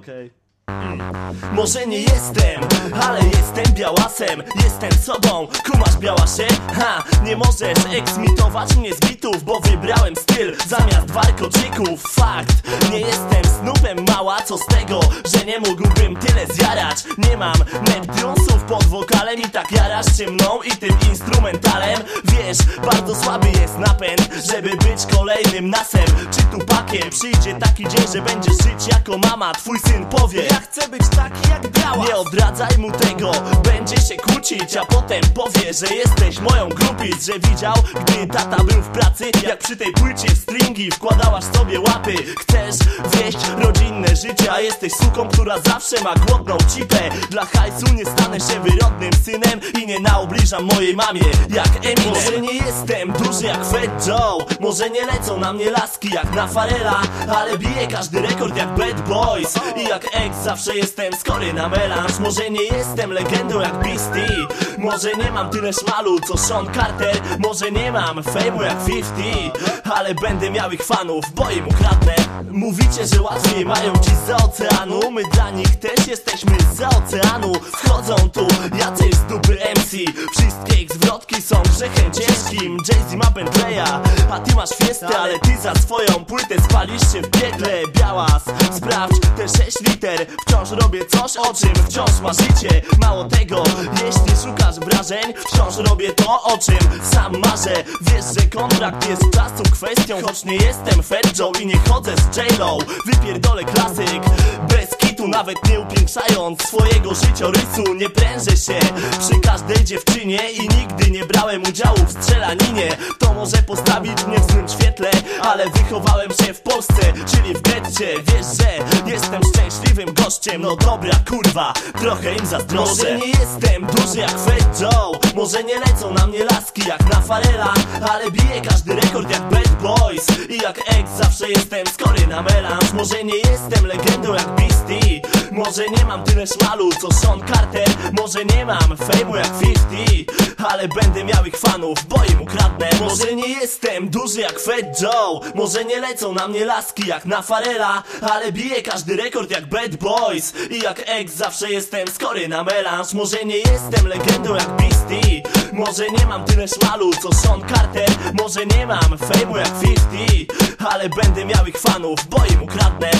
Okay. Może nie jestem, ale jestem białasem. Jestem sobą, kumasz białasie? Ha, nie możesz eksmitować mnie z bitów Bo wybrałem styl zamiast warkoczyków. Fakt, nie jestem snupem mała Co z tego, że nie mógłbym tyle zjarać. Nie mam Neptunesów pod wokalem I tak jarasz się mną i tym instrumentalem. Wiesz, bardzo słaby jest napęd Żeby być kolejnym nasem. Czy tupakiem przyjdzie taki dzień, że będziesz żyć jako mama? Twój syn powie chcę być taki jak biała. Nie odradzaj mu tego, będzie się kłócić A potem powie, że jesteś moją grupic Że widział, gdy tata był w pracy Jak przy tej płycie stringi wkładałaś sobie łapy. Chcesz wieść rodzinne życie A jesteś suką, która zawsze ma głodną cipę. Dla hajsu nie stanę się wyrodnym synem I nie naobliżam mojej mamie jak Eminem. Może nie jestem duży jak Fat Joe Może nie lecą na mnie laski jak na Farela Ale biję każdy rekord jak Bad Boys. I jak ex zawsze jestem skory na melanż. Może nie jestem legendą jak Beastie Może nie mam tyle szmalu co Sean Carter Może nie mam fejmu jak 50 Ale będę miał ich fanów, bo im ukradnę. Mówicie, że łatwiej mają ci z oceanu. My dla nich też jesteśmy z oceanu. Wchodzą tu jacyś z dupy MC Wszystkie ich zwrotki są grzechem ciężkim. Jay-Z ma Bentleya, a ty masz fiestę Ale ty za swoją płytę spalisz się w piekle Białas, sprawdź te 6 liter. Wciąż robię coś, o czym wciąż marzycie Mało tego, jeśli szukasz wrażeń Wciąż robię to, o czym sam marzę. Wiesz, że kontrakt jest czasu kwestią Choć nie jestem Fat Joe i nie chodzę z J-Lo. Wypierdolę klasyk Nawet nie upiększając swojego życiorysu. Nie prężę się przy każdej dziewczynie I nigdy nie brałem udziału w strzelaninie. To może postawić mnie w złym świetle Ale wychowałem się w Polsce, czyli w getcie. Wiesz, że jestem szczęśliwym gościem. No dobra, kurwa, trochę im zazdroszczę. Może nie jestem duży jak Fat Joe Może nie lecą na mnie laski jak na Farela Ale biję każdy rekord jak Bad Boys. I jak ex zawsze jestem skory na melanż. Może nie jestem legendą jak Beastie Może nie mam tyle szmalu co Sean Carter. Może nie mam fejmu jak 50 Ale będę miał ich fanów, bo im ukradnę. Może nie jestem duży jak Fat Joe. Może nie lecą na mnie laski jak na Farela Ale biję każdy rekord jak Bad Boys. I jak ex zawsze jestem skory na melanż. Może nie jestem legendą jak Beastie. Może nie mam tyle szmalu co Sean Carter. Może nie mam fejmu jak 50 Ale będę miał ich fanów, bo im ukradnę